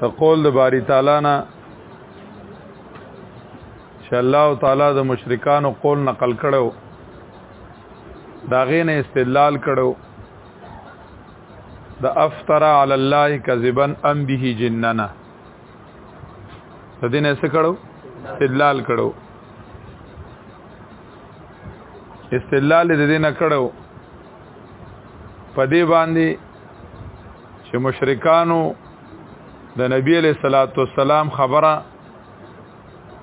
فقول د باری تعالی نه چې الله تعالی د مشرکانو قول نقل کړو دا غینه استدلال کړو د افترا علی الله کذبا ام به جننا د دې نه څه کړو استدلال کړو استدلال د دې نه کړو په دې باندې چې مشرکانو د نبی علیہ الصلوۃ والسلام خبره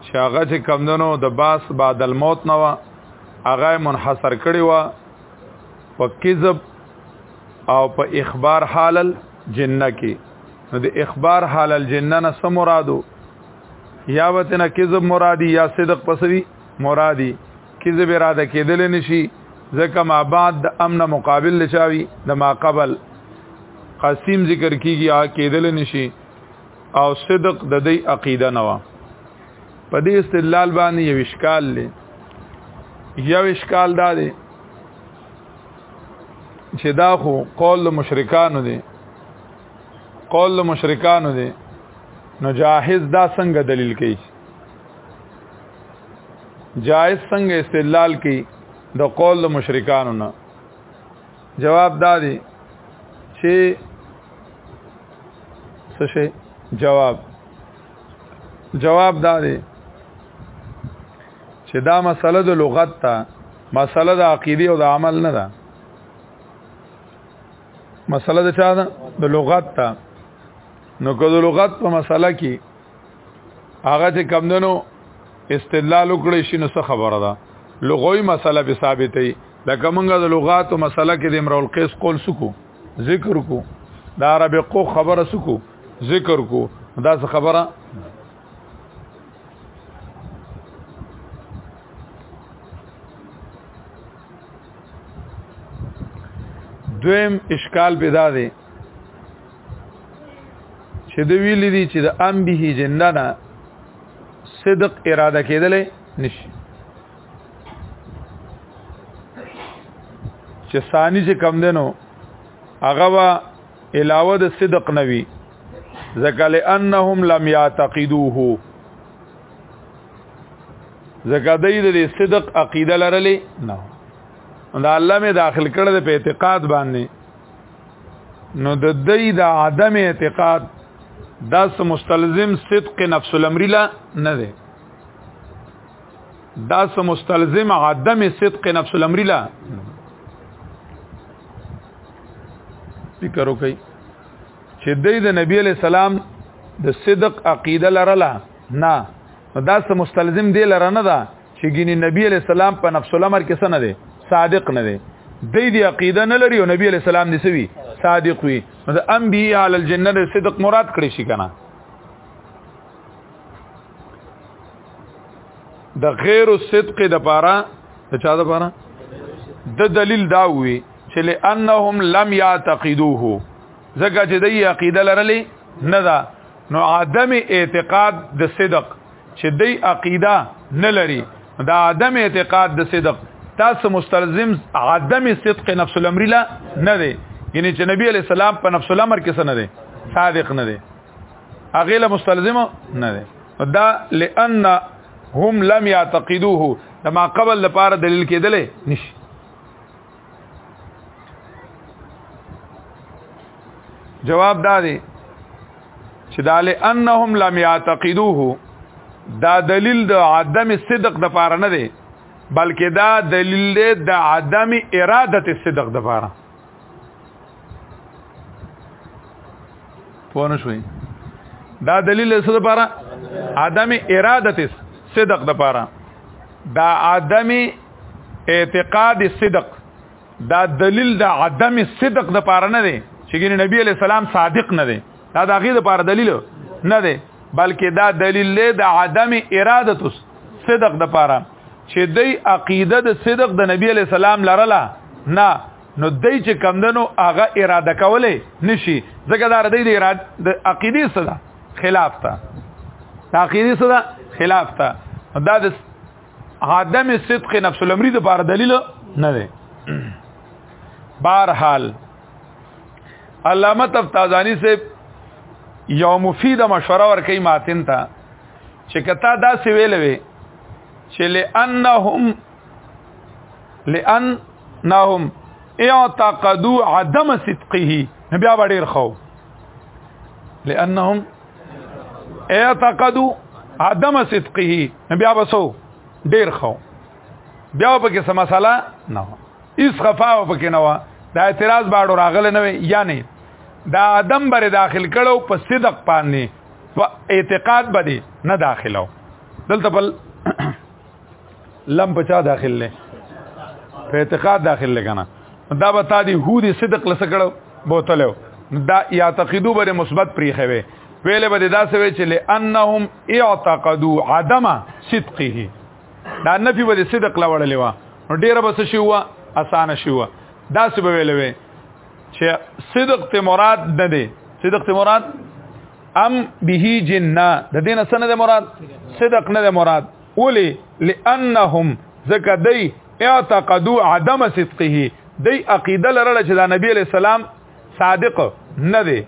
چې هغه چې کمندونو د باس بعد الموت نه و هغه منحصر کړي و په کذب او په اخبار حالل جننه کې نو د اخبار حال الجنه نه سم مرادو یا وتنه کذب مرادی یا صدق پسوی مرادی کذب اراده کېدل نشي ځکه ما بعد د امن مقابل لچاوي د ما قبل قسم ذکر کیږي آ کېدل نشي او صدق د دې عقیده نه و په دې استدلال باندې یو اشکال لې یو اشکال دا دی چې دا خو قول مشرکانو دی قول مشرکانو دی نو جاهز دا څنګه دلیل کوي جائز څنګه استدلال کی د قول د مشرکانو نه جواب دا دی چې څه شي جواب جواب دا دی چې دا مسله د لغت ته مسله د عقیده او د عمل نه ده مسله د چا ده د لغت ته نو که د لغت په مسله کې هغه چې کمندنو استدلال وکړي شي نو څه خبره ده لغوي مسله به ثابتې لکه مونږ د لغات او مسله کې د امرؤ القیس قول سکو ذکر کو دا عرب کو خبره سکو ذکر کو دا څه خبره دویم اشکال پیدا دی چې د ویل دي چې د ام به جندنا صدق اراده کېدل نشي چې ثاني چې کم دنو هغه وا علاوه د صدق نوي ځکه لانهم لم يعتقدوه ځکه د دې صدق عقیده لرلې نه دا الله می داخل کړل په اعتقاد باندې نو د دې د عدم اعتقاد دا مستلزم صدق نفس الامر لا نه دی دا مستلزم عدم صدق نفس الامر لا فکر وکړئ چې د د نبی علی سلام د صدق عقیده لرله نه دا څه مستلزم دی لره نه ده چې ګینه نبی علی السلام په نفس الامر کې سن دی صادق نه دی د دې عقیده نه لري او نبی علی السلام دې سوي صادق وي نو د انبیاء علی الجنه د صدق مراد کړی شي کنه د غیر الصدق د پاره د چا د پاره د دلیل دا وي چې لانهم لم يعتقدوه زګه چې د عقیده لرلې نه ده نو عدم اعتقاد د صدق چې دی عقیده نه لري دا عدم اعتقاد د صدق تاسو مستلزم عدم صدق نفس الامر لا نه دی یعنی چې نبی علی السلام په نفس الامر کې نه دی صادق نه دی هغه له مستلزم نه دی دا لئن هم لم يعتقدوه دا ما قبل لپاره دلیل کېدلې نشي جواب دا دی چې دا لئنهم لم يعتقدوه دا دلیل د عدم صدق د پاره نه دی بلکې دا دلیل دی د عدم اراده صدق د پاره پونه شوي دا دلیل څه د پاره عدم اراده صدق د پاره دا عدم اعتقاد صدق دا دلیل د عدم صدق د پاره نه دی چې ګینه نبی علی السلام صادق نه دی دا د غي د پاره دلیل نه دی بلکې دا دلیل له د عدم اراده صدق د پاره چې دی عقیده د صدق د نبی علی السلام لرله نه نو دای چې کمدنو هغه اراده کوله نشي ځکه دا ردی د اراده د عقیده سره خلاف تا د عقیده سره خلاف تا دا د عدم صدق نفس الامری د بار دلیل نه دی بهر حال علامه تفتازانی سے یو مفید مشوره ورکې ماتن تا چې کتا دا سی ویلوي چې لانهم لانهم اعتقدوا عدم صدقه بیا وړیر خو لانهم اعتقدوا عدم صدقه بیا وسو ډیر خو بیا په کې سم مسله نه اس خفا په کې نه و دا اعتراض باړو راغله نه یعنی دا عدم بر داخل کړو په صدق باندې په اعتقاد باندې نه داخلو دلته بل لم بچا داخل نه په اعتقاد داخل لګنه دا به تا دی هو دی صدق لسه کړو بوتلو دا یعتقدو بر مثبت پریخه وي ویلې به دا سوي چې لانهم اعتقدوا عدم صدقه دا نفي به صدق لوړلې وا نو ډیره بس شي وا اسانه شي وا دا څه به ویلې وي چې صدق ته مراد نه دی صدق ته مراد ام به جنہ د دینه سند مراد صدق نه مراد اولی لانهم زکه دی اعتقدوا عدم صدقه دی عقیده لرله چې دا نبی علی السلام صادق نه دی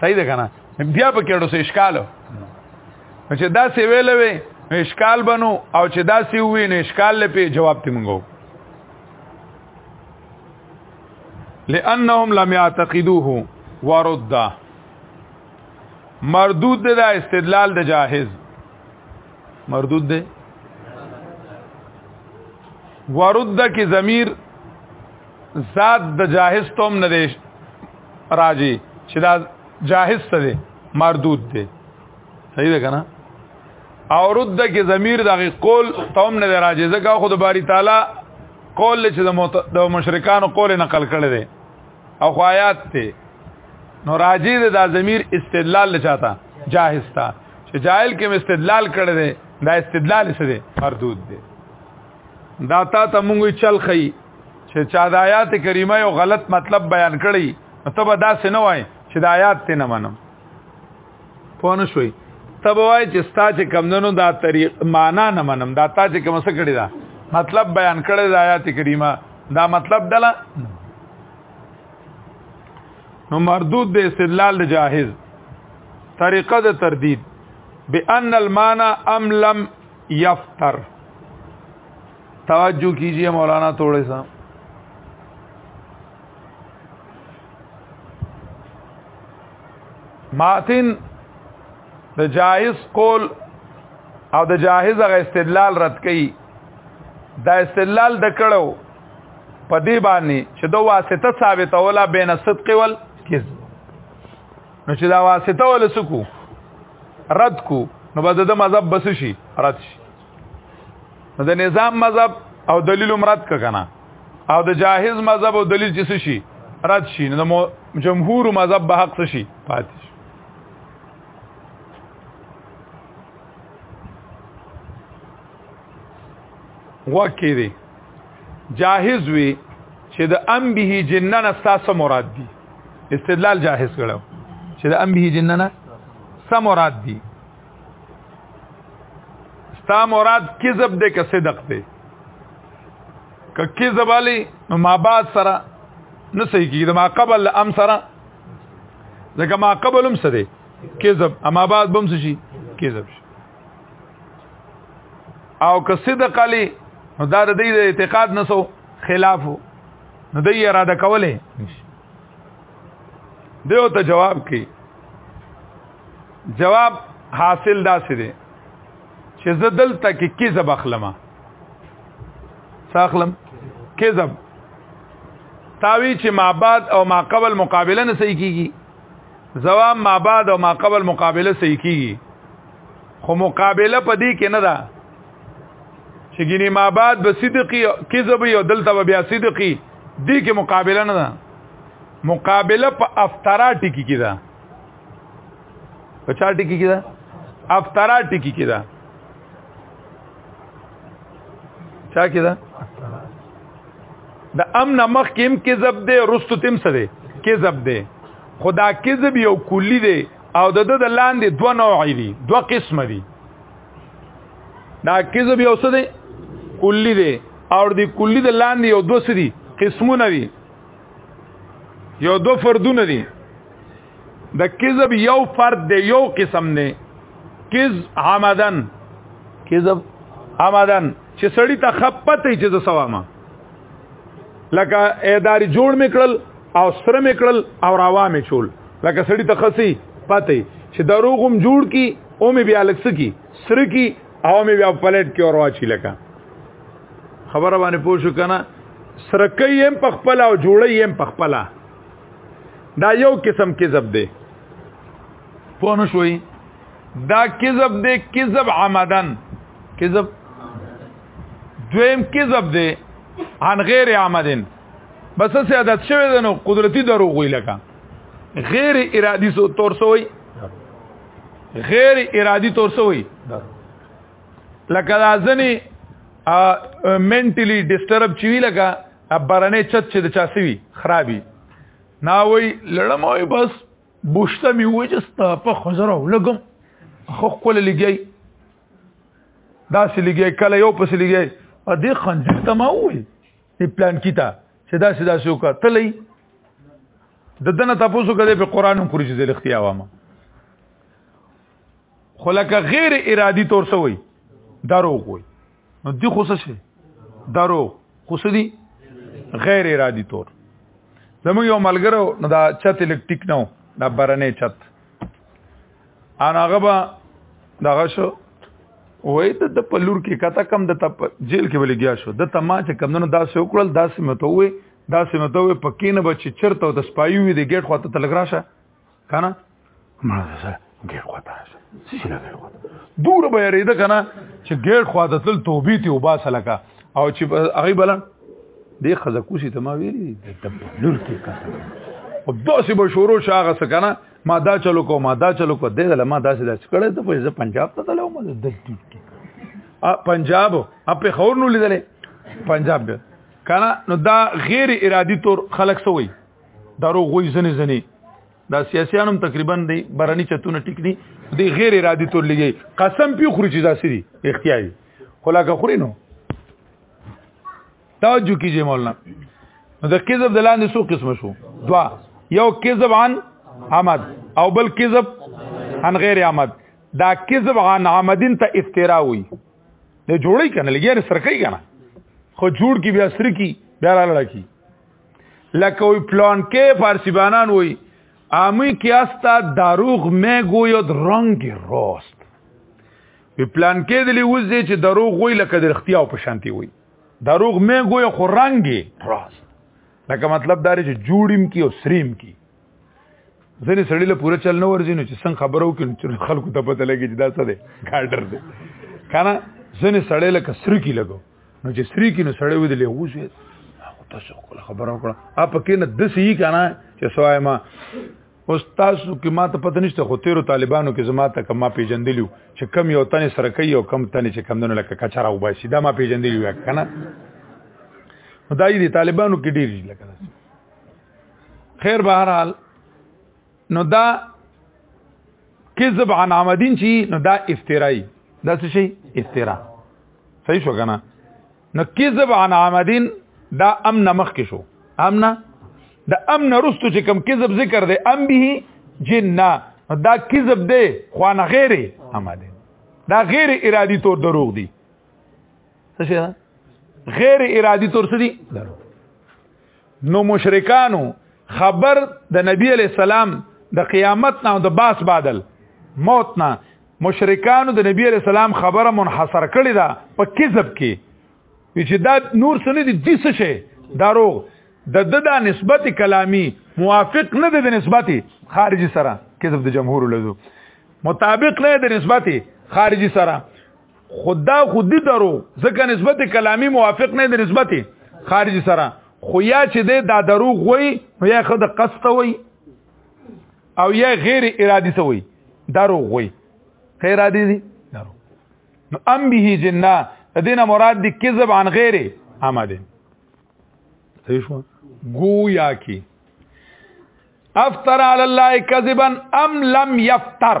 صحیح ده کنه بیا په کې ډوسه اشکال چې دا سی ویل وی اشکال بنو او چې دا سی وی نه اشکال لپاره جواب تی منګو لانهم لم يعتقدوه ورد مردود دا استدلال د جاهز مردود ده ورد کی ضمیر ذات د جاهز توم نه دی راځي چې دا جاهز څه دی مردود دی صحیح ده کنه او رد کی ضمیر دغه قول توم نه راځي ځکه خود باری تعالی قول چې د مشرکانو قول نقل کړي دي او خو آیات ته نو راځي د ضمیر استدلال لچاته جاهز تا چې جاهل کې استدلال کړی دی دا استدلال څه دی مردود دی دا تا ته مونږ چل خي چې چا د آیات کریمه یو غلط مطلب بیان کړی ته به دا سينه وای چې د آیات ته نه منم پوه نه شوي ته به وای چې ستا چې کمندونو دا طریق معنا نه منم دا تا چې کوم څه کړی دا مطلب بیان کړی د آیات کریمه دا مطلب دلا نو مردود د استدلال جاهز طریقه د تردید بان المانا ام لم یفتر توجه کیجئے مولانا تھوڑے سا ماتن د جائز قول او د جاهز غ استدلال رد کړي دا استدلال د کړو په دې باندې چې د واسطه ثابته ولا بین صدق ول کذب نو چې دا واسطه ول سکو رد کو نو بده د مذهب بس شي رد شي نو د نظام مذهب او دلیل مراد کنا او د جاهز مذهب او دلیل چې شي رد شي نو جمهور مذهب به حق شي پاتې شي وکړي جاهز وي چې د ام به جنن استاسو مراد دي استدلال جاهز کړو چې د ام به جنن سم مراد دي ستا مراد کذب دې که صدق دې که کذب علي نو ما بعد سره نه صحیح کیږي ما قبل ام سره ځکه ما قبل هم سره کذب اما بعد بم شي کذب شي او که صدق علی نو دا د دې اعتقاد نسو خلاف نو دې اراده کوله دیو ته جواب کی جواب حاصل دا سي دي چې زه دلته کې کذب اخلم ساخلم کذب تاوی چې ما بعد او ما قبل مقابله نه صحیح کیږي زوام ما بعد او ما قبل مقابله صحیح کیږي خو مقابله په دې کې نه ده چې ګینه ما بعد به صدقي کذب یو دلته به بیا صدقي دې کې مقابله نه ده مقابله په افترا ټکی کې ده په چا ټکی کې ده افترا ټکی کې ده چا کې ده د امن مخ کې هم کذب دی رستو تم څه دی کذب دی خدا کذب یو کلی دی او د د لاندې دوه نوع دي دوه قسم دي دا کذب یو څه دی کلی دی او د کلی د لاندې یو دوه څه دي قسمونه دي یو دوه فردونه دي د کذب یو فرد دی یو قسم نه کز عمدن کذب عمدن چې سړی ته خپته چې د سوامه لکه اداري جوړ میکړل او سره میکړل او راوا می چول لکه سړی ته خسي پته چې دروغم جوړ کی او می بیا لکس کی سره کی او می بیا پلیټ کې اور واچی لکه خبره باندې پوښو کنه سرکې يم پخپل او جوړې يم پخپل دا یو قسم کذب دی پوه نه شوي دا کذب دی کذب عمدن کذب دویم کذب دی عن غیر عمدن بس څه عادت شوی دی نو قدرتی دروغ وی لکه غیر ارادي سو تور سوی غیر ارادي تور سوی لکه دا ځنی منټلی ډیسټرب چوي لکه ابرنه چت چې د چاسوي خرابي نا وای لړم وای بس بوشته می وجست په خزره لګم خو خپل لګي دا سې لګي کله یو پس لګي ا دې خنځیر ته ما وای په پلان کیتا چې دا سې دا سې وکړه تلې د دنه تاسو کده په قران هم کړی چې زه لختیا وامه خلک غیر ارادي تور سوی دروغ وای نو دی خو څه درو خو څه دي غیر ارادي تور زموږ یو ملګرو نو دا چت الکتریک نو دا برنې چت ان هغه به دغه شو وای ته د پلور کې کته کم د تپ جیل کې ولې گیا شو د تما چې کم نو داسې وکړل داسې مته وې داسې مته وې پکې نه بچ چرته د سپایو دې ګټ خواته تلګراشه کنه ما سره ګیر خواته راشه څه شي نه ګیر خواته دور به یریده کنه چې ګیر خواته تل توبې ته وبا سلکا او چې هغه بلن دې خزه کوسی ته ما ویلي د لور کې کار او داسې به شروع شاغه سکنه ما دا چلو کو ما دا چلو کو دې ما داسې داسې کړې ته په پنجاب ته تلو ما دلته پنجاب اپه خور نو لیدلې پنجاب دی کنه نو دا غیر ارادي تور خلق سوی دارو غوي زنه زنه دا سیاسيانم تقریبا دی برانی چتونه ټیک دي دی غیر ارادي تور لګي قسم پی خوري چې داسې دي اختیاري خلاګه خوري نو توجه کیږي مولانا نو د کذب د لاندې څو قسم شو دوا یو کذب عن عمد او بل کذب عن غیر عمد دا کذب عن عمدین ته افترا وي نه جوړی کنه لګي سرکې کنه خو جوړ کی بیا سرکی بیا لاړه کی لکه وی پلان کې فارسیبانان وی امی کې استا دروغ مې ګوید رنگ راست په پلان کې دلی وځي چې دروغ وی لکه د اختیا او پشانتی وی دروغ مې ګوی خو رنگي راست لکه مطلب دا چې جوړیم کی او سریم کی ځنې سړی له پوره چل نه ورځي نو چې څنګه خبرو کې چې خلکو ته پته لګي چې دا څه دی کارډر دی کنه ځنې سړی لکه سری کې لګو نو چې سری کې نو سړی ودلې وځي تاسو خپل خبره وکړه اپ کې نه د سی کنه چې سوای ما اوس تاسو کې ما ته پته نشته خو تیرو طالبانو کې زما ته کما پیجندلیو چې کم یو تنه سره کوي او کم تنه چې کم دنه لکه کچرا وباسي دا ما پیجندلیو کنه خدای دې طالبانو کې ډیر لکه خیر بهرحال نو دا کذب عن عمدین چی نو دا افترائی دا څه شي افترا صحیح شو کنه نو کذب عن عمدین دا امن مخ کې شو امن دا امن رستو چې کم کذب ذکر دی ام به جنہ دا کذب دی خو نه غیر عمدین دا غیر ارادي تور دروغ دي څه شي غیر ارادي تور څه دي دروغ نو مشرکانو خبر د نبی علی السلام د قیامت نه او د باس بادل موت نه مشرکانو د نبی علی السلام خبره منحصر کړی دا په کذب کې چې دا نور سن دي د څه شي دروغ د د دا نسبت کلامی موافق نه دی د نسبت خارجي سره کذب د جمهور لزو مطابق نه د نسبت خارجي سره خدا خودی درو ځکه نسبت کلامی موافق نه د نسبت خارجي سره خو یا چې د دا دروغ وای یا خود قصد وای او یا غیر ارادي سوی دروغ وای غیر ارادي دي دروغ نو ام به جنہ دینه مراد دی کذب عن غیر آمده صحیح شو گویا کی افتر علی الله کذبا ام لم یفتر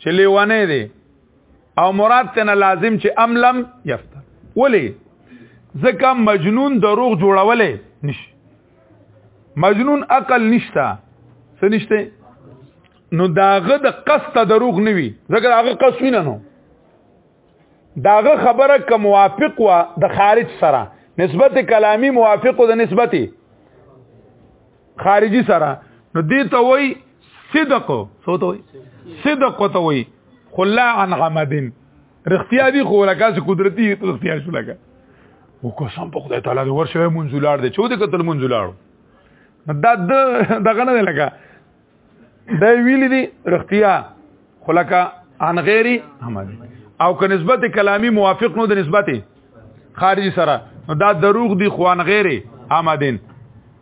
چې لیوانه دی او مراد تنه لازم چې املم یفته ولی ځکه مجنون دروغ جوړولې نشي مجنون عقل نشته څه نشته نو داغه د قصد دروغ نوي ځکه هغه قصوینه نو داغه خبره که موافق و د خارج سره نسبت کلامی موافق و د نسبت خارجي سره نو دې ته وای صدق سو ته وای صدق ته وای خلا عن غمدن رختیا دی خو لکه چې قدرتي رختیا شو لکه او قسم په خدای تعالی ورشه منزولار دی چود قتل منزولار دا دغه نه لکه دا ویل دي رختیا خلکا عن غیری همدی او که نسبت کلامی موافق نو د نسبت خارجي سره نو دا دروغ دي خوان غیره آمدین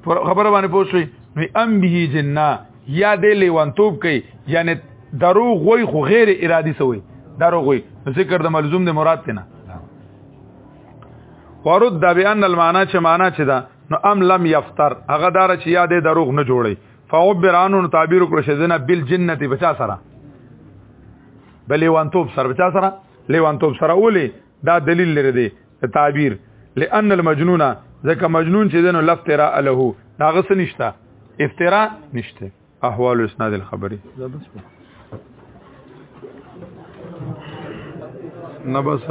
خبر باندې پوښوي نو ام به جننا یا دې لیوانتوب کوي یعنی دروغ وای خو غیر ارادي سوی دروغ وای ذکر د ملزوم د مراد تنه ورد بان المعنى چې معنا چې دا نو ام لم یفتر هغه دار چې یادې دروغ نه جوړي فعبرانو تعبیر کړو شه دنه بل جنتی بچا سره بلې وانتوب سره بچا سره لیوانتوب سره ولې دا دلیل لري دی تعبیر لئن المجنون ځکه مجنون چې دنو لفظ ترا له دا غس نشته افترا نشته احوال اسناد الخبري نه بس